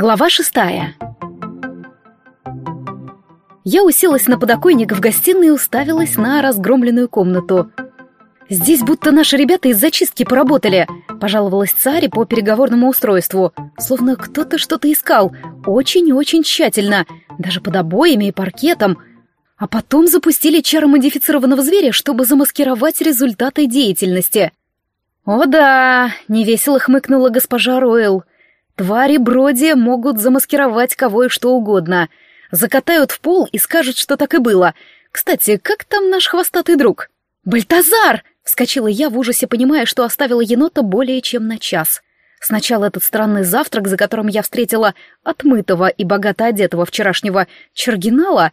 Глава шестая. Я уселась на подоконник в гостиной и уставилась на разгромленную комнату. «Здесь будто наши ребята из зачистки поработали», — пожаловалась царе по переговорному устройству. Словно кто-то что-то искал, очень-очень тщательно, даже под обоями и паркетом. А потом запустили чаромодифицированного зверя, чтобы замаскировать результаты деятельности. «О да!» — невесело хмыкнула госпожа Ройл. Твари Броди могут замаскировать кого и что угодно. Закатают в пол и скажут, что так и было. Кстати, как там наш хвостатый друг? «Бальтазар!» — вскочила я в ужасе, понимая, что оставила енота более чем на час. Сначала этот странный завтрак, за которым я встретила отмытого и богато одетого вчерашнего Чергинала,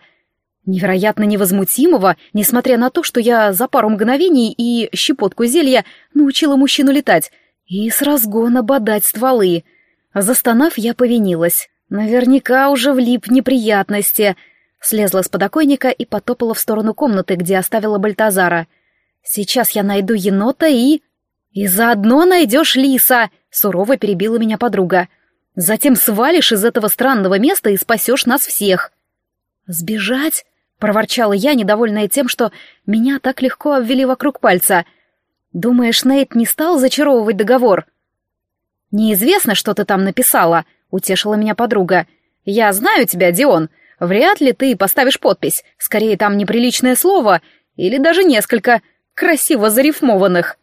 невероятно невозмутимого, несмотря на то, что я за пару мгновений и щепотку зелья научила мужчину летать, и с разгона бодать стволы — Застонав, я повинилась. Наверняка уже влип неприятности. Слезла с подоконника и потопала в сторону комнаты, где оставила Бальтазара. Сейчас я найду енота и... И заодно найдешь лиса, сурово перебила меня подруга. Затем свалишь из этого странного места и спасешь нас всех. Сбежать? Проворчала я, недовольная тем, что меня так легко обвели вокруг пальца. Думаешь, Нейт не стал зачаровывать договор? — «Неизвестно, что ты там написала», — утешила меня подруга. «Я знаю тебя, Дион. Вряд ли ты поставишь подпись. Скорее, там неприличное слово или даже несколько красиво зарифмованных».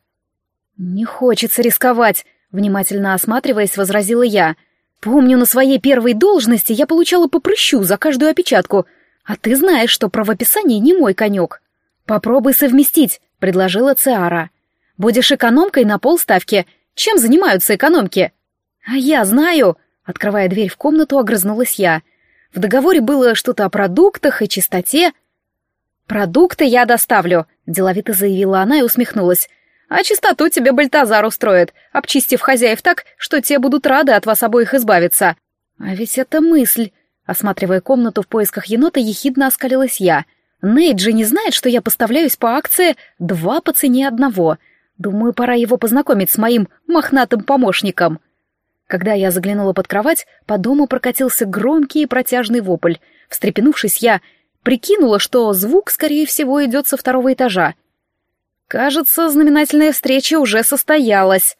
«Не хочется рисковать», — внимательно осматриваясь, возразила я. «Помню, на своей первой должности я получала по прыщу за каждую опечатку, а ты знаешь, что правописание не мой конек». «Попробуй совместить», — предложила Циара. «Будешь экономкой на полставки, чем занимаются экономки? А я знаю, открывая дверь в комнату, огрызнулась я. В договоре было что-то о продуктах и чистоте. Продукты я доставлю, деловито заявила она и усмехнулась. А чистоту тебе Бальтазар устроит, обчистив хозяев так, что те будут рады от вас обоих избавиться. А ведь это мысль. Осматривая комнату в поисках енота, ехидно оскалилась я. Нейт же не знает, что я поставляюсь по акции два по цене одного — Думаю, пора его познакомить с моим мохнатым помощником. Когда я заглянула под кровать, по дому прокатился громкий и протяжный вопль. Встрепенувшись, я прикинула, что звук, скорее всего, идет со второго этажа. Кажется, знаменательная встреча уже состоялась.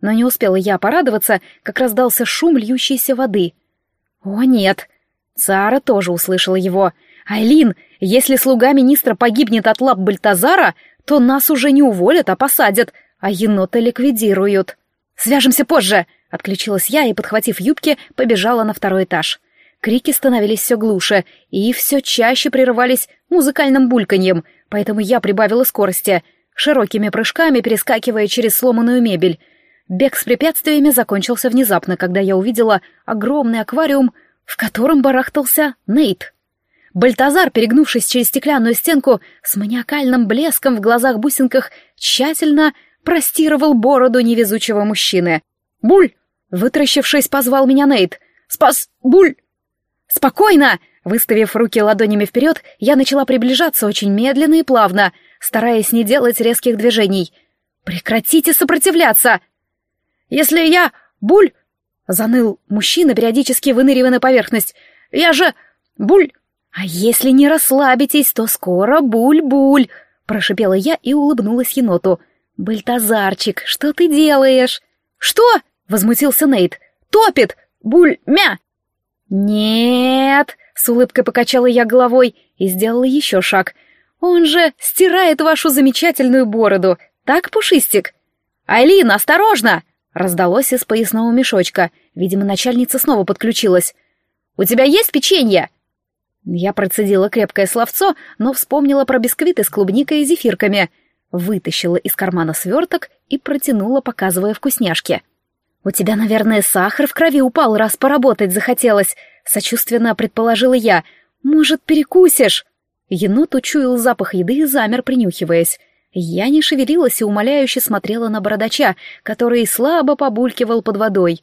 Но не успела я порадоваться, как раздался шум льющейся воды. О, нет! Цара тоже услышала его. «Айлин, если слуга министра погибнет от лап Бальтазара, то нас уже не уволят, а посадят, а енота ликвидируют. «Свяжемся позже!» — отключилась я и, подхватив юбки, побежала на второй этаж. Крики становились все глуше и все чаще прерывались музыкальным бульканьем, поэтому я прибавила скорости, широкими прыжками перескакивая через сломанную мебель. Бег с препятствиями закончился внезапно, когда я увидела огромный аквариум, в котором барахтался Нейт. Бальтазар, перегнувшись через стеклянную стенку, с маниакальным блеском в глазах-бусинках, тщательно простировал бороду невезучего мужчины. «Буль!» — вытращившись, позвал меня Нейт. «Спас! Буль!» «Спокойно!» Выставив руки ладонями вперед, я начала приближаться очень медленно и плавно, стараясь не делать резких движений. «Прекратите сопротивляться!» «Если я... Буль!» — заныл мужчина, периодически выныривая на поверхность. «Я же... Буль... «А если не расслабитесь, то скоро буль-буль!» — прошипела я и улыбнулась еноту. «Бальтазарчик, что ты делаешь?» «Что?» — возмутился Нейт. «Топит! Буль-мя!» «Нет!» — с улыбкой покачала я головой и сделала еще шаг. «Он же стирает вашу замечательную бороду, так, Пушистик?» «Айлин, осторожно!» — раздалось из поясного мешочка. Видимо, начальница снова подключилась. «У тебя есть печенье?» Я процедила крепкое словцо, но вспомнила про бисквиты с клубникой и зефирками, вытащила из кармана сверток и протянула, показывая вкусняшки. «У тебя, наверное, сахар в крови упал, раз поработать захотелось», — сочувственно предположила я. «Может, перекусишь?» Енот учуял запах еды и замер, принюхиваясь. Я не шевелилась и умоляюще смотрела на бородача, который слабо побулькивал под водой.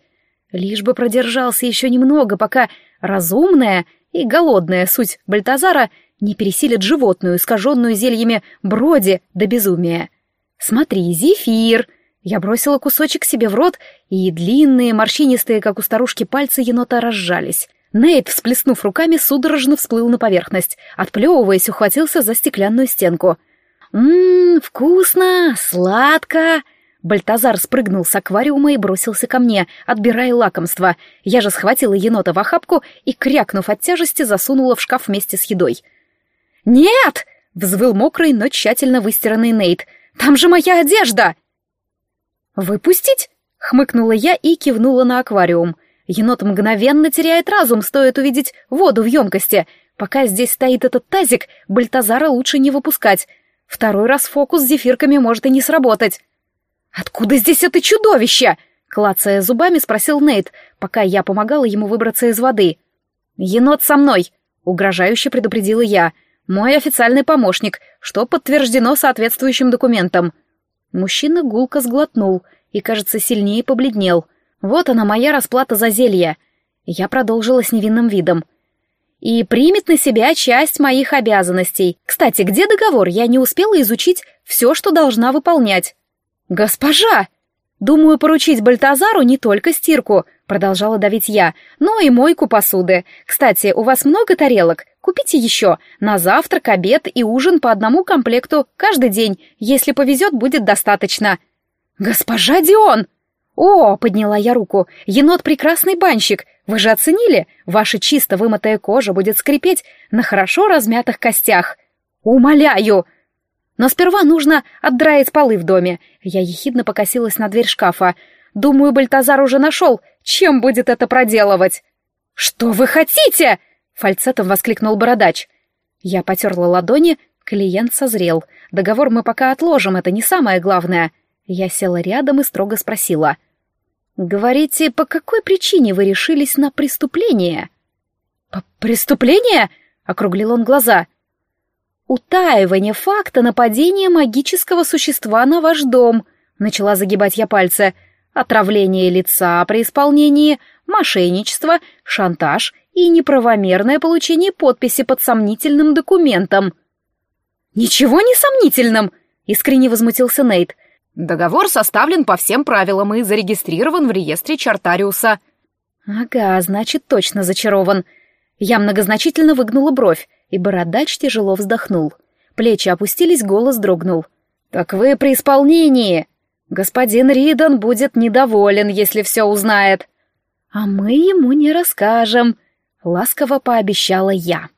Лишь бы продержался еще немного, пока разумная и голодная суть Бальтазара не пересилит животную, искаженную зельями броди до безумия. «Смотри, зефир!» Я бросила кусочек себе в рот, и длинные, морщинистые, как у старушки, пальцы енота разжались. Нейт, всплеснув руками, судорожно всплыл на поверхность, отплевываясь, ухватился за стеклянную стенку. «Ммм, вкусно, сладко!» Бальтазар спрыгнул с аквариума и бросился ко мне, отбирая лакомство. Я же схватила енота в охапку и, крякнув от тяжести, засунула в шкаф вместе с едой. «Нет!» — взвыл мокрый, но тщательно выстиранный Нейт. «Там же моя одежда!» «Выпустить?» — хмыкнула я и кивнула на аквариум. Енот мгновенно теряет разум, стоит увидеть воду в емкости. Пока здесь стоит этот тазик, Бальтазара лучше не выпускать. Второй раз фокус с зефирками может и не сработать. «Откуда здесь это чудовище?» — клацая зубами, спросил Нейт, пока я помогала ему выбраться из воды. «Енот со мной!» — угрожающе предупредила я. «Мой официальный помощник, что подтверждено соответствующим документом». Мужчина гулко сглотнул и, кажется, сильнее побледнел. «Вот она, моя расплата за зелье!» Я продолжила с невинным видом. «И примет на себя часть моих обязанностей. Кстати, где договор? Я не успела изучить все, что должна выполнять». «Госпожа!» «Думаю поручить Бальтазару не только стирку», — продолжала давить я, «но и мойку посуды. Кстати, у вас много тарелок? Купите еще. На завтрак, обед и ужин по одному комплекту каждый день. Если повезет, будет достаточно». «Госпожа Дион!» «О!» — подняла я руку. «Енот — прекрасный банщик. Вы же оценили? Ваша чисто вымытая кожа будет скрипеть на хорошо размятых костях. Умоляю!» Но сперва нужно отдраить полы в доме. Я ехидно покосилась на дверь шкафа. Думаю, Бальтазар уже нашел, чем будет это проделывать. «Что вы хотите?» — фальцетом воскликнул бородач. Я потерла ладони, клиент созрел. Договор мы пока отложим, это не самое главное. Я села рядом и строго спросила. «Говорите, по какой причине вы решились на преступление?» «По «Преступление?» — округлил он глаза. «Утаивание факта нападения магического существа на ваш дом», — начала загибать я пальцы. «Отравление лица при исполнении, мошенничество, шантаж и неправомерное получение подписи под сомнительным документом». «Ничего не сомнительным!» — искренне возмутился Нейт. «Договор составлен по всем правилам и зарегистрирован в реестре Чартариуса». «Ага, значит, точно зачарован». Я многозначительно выгнула бровь и бородач тяжело вздохнул. Плечи опустились, голос дрогнул. «Так вы при исполнении! Господин Ридан будет недоволен, если все узнает!» «А мы ему не расскажем», — ласково пообещала я.